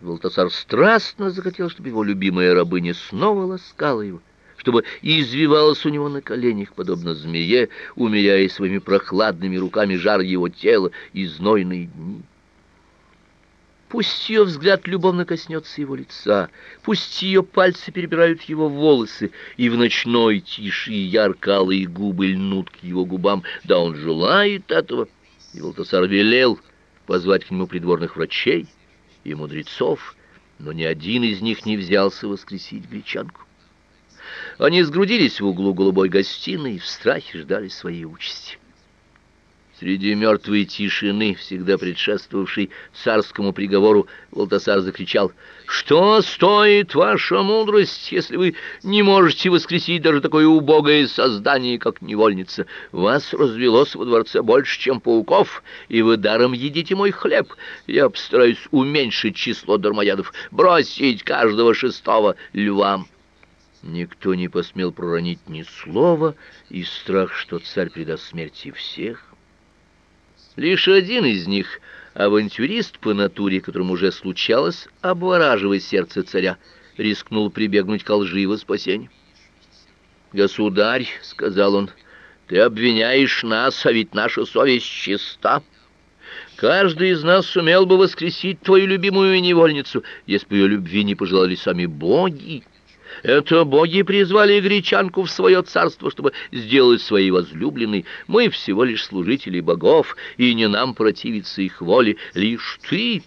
Валтасар страстно захотел, чтобы его любимая рабыня снова ласкала его, чтобы извивалась у него на коленях, подобно змее, умеряя своими прохладными руками жар его тела и знойные дни. Пусть ее взгляд любовно коснется его лица, пусть ее пальцы перебирают его волосы, и в ночной тиши ярко-алые губы льнут к его губам, да он желает этого. И Валтасар велел позвать к нему придворных врачей и мудрецов, но ни один из них не взялся воскресить гречанку. Они сгрудились в углу голубой гостиной и в страхе ждали своей участи. Среди мертвой тишины, всегда предшествовавшей царскому приговору, Волтасар закричал, «Что стоит ваша мудрость, если вы не можете воскресить даже такое убогое создание, как невольница? Вас развелось во дворце больше, чем пауков, и вы даром едите мой хлеб. Я постараюсь уменьшить число дармоядов, бросить каждого шестого львам». Никто не посмел проронить ни слова, и страх, что царь предаст смерти всех, Лишь один из них, авантюрист по натуре, которому уже случалось обвораживать сердце царя, рискнул прибегнуть к лжи во спасение. «Государь», — сказал он, — «ты обвиняешь нас, а ведь наша совесть чиста. Каждый из нас сумел бы воскресить твою любимую невольницу, если бы ее любви не пожелали сами боги». Это боги призвали гречанку в свое царство, чтобы сделать своей возлюбленной. Мы всего лишь служители богов, и не нам противиться их воле. Лишь ты,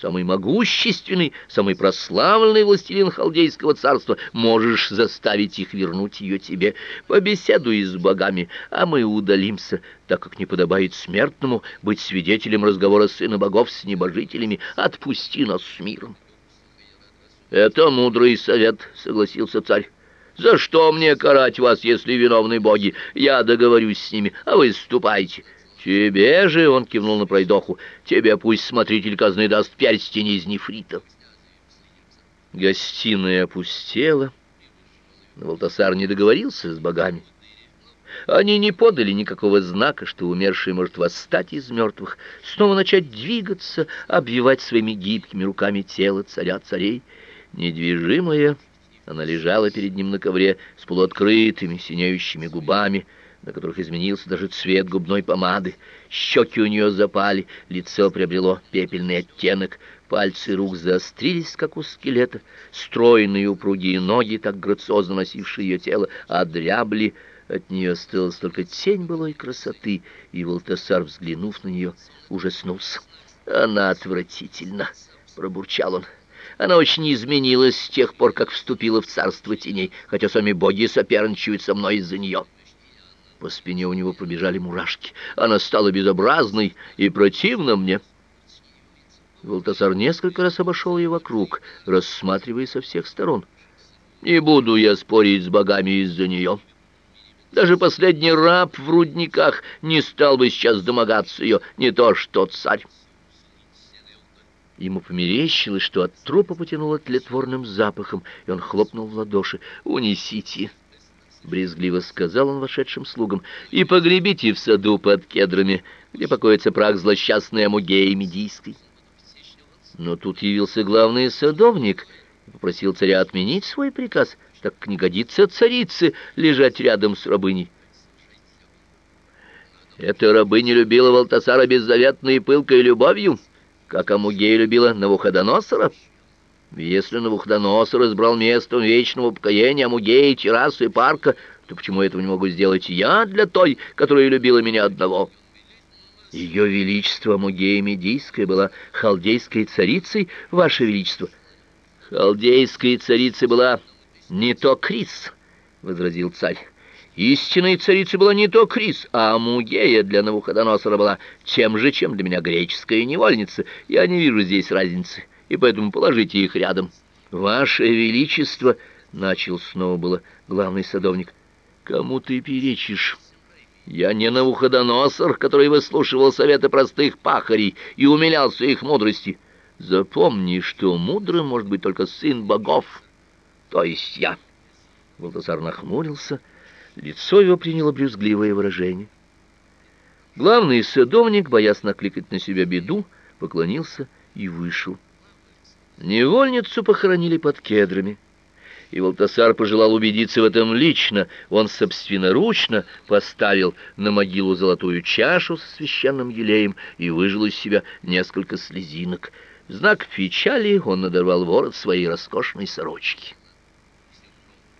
самый могущественный, самый прославленный властелин халдейского царства, можешь заставить их вернуть ее тебе. Побеседуй с богами, а мы удалимся, так как не подобает смертному быть свидетелем разговора сына богов с небожителями. Отпусти нас с миром. «Это мудрый совет», — согласился царь. «За что мне карать вас, если виновны боги? Я договорюсь с ними, а вы ступайте». «Тебе же», — он кивнул на пройдоху, — «тебе пусть смотритель казны даст перстень из нефрита». Гостиная опустела. Валтасар не договорился с богами. Они не подали никакого знака, что умерший может восстать из мертвых, снова начать двигаться, обвивать своими гибкими руками тело царя-царей. Недвижимая, она лежала перед ним на ковре с полуоткрытыми синеющими губами, на которых изменился даже цвет губной помады. Щеки у нее запали, лицо приобрело пепельный оттенок, пальцы рук заострились, как у скелета, стройные упругие ноги, так грациозно носившие ее тело, одрябли, от нее осталась только тень былой красоты, и Волтасар, взглянув на нее, ужаснулся. «Она отвратительна!» — пробурчал он. Она очень изменилась с тех пор, как вступила в царство теней, хотя сами боги соперничают со мной из-за нее. По спине у него пробежали мурашки. Она стала безобразной и противна мне. Волтасар несколько раз обошел ее вокруг, рассматривая со всех сторон. «Не буду я спорить с богами из-за нее». Даже последний раб в рудниках не стал бы сейчас домогаться ее, не то что царь. Ему померещилось, что от трупа потянуло тлетворным запахом, и он хлопнул в ладоши. «Унесите!» — брезгливо сказал он вошедшим слугам. «И погребите в саду под кедрами, где покоится прах злосчастной Амугеи Медийской». Но тут явился главный садовник и попросил царя отменить свой приказ, так как не годится царице лежать рядом с рабыней. Эта рабыня любила Валтасара беззаветной и пылкой любовью, — как Амугея любила Навуходоносора. Если Навуходоносор избрал место вечного покаяния Амугеи, террасы парка, то почему этого не могу сделать я для той, которая любила меня одного?» Ее Величество Амугея Медийская была халдейской царицей, Ваше Величество. Халдейской царицей была не то Крис, — возразил царь. Истинной царицей была не то Крис, а Амугея для Навуходоносора была тем же, чем для меня греческая невольница. Я не вижу здесь разницы, и поэтому положите их рядом. Ваше Величество, — начал снова было главный садовник, — кому ты перечишь? Я не Навуходоносор, который выслушивал советы простых пахарей и умилялся их мудрости. Запомни, что мудрым может быть только сын богов, то есть я. Валтасар нахмурился — Лицо его приняло брюзгливое выражение. Главный садовник, боясь накликать на себя беду, поклонился и вышел. Невольницу похоронили под кедрами, и Волтасар пожелал убедиться в этом лично. Он собственноручно поставил на могилу золотую чашу со священным елеем и выжил из себя несколько слезинок. В знак печали он надорвал ворот своей роскошной сорочки.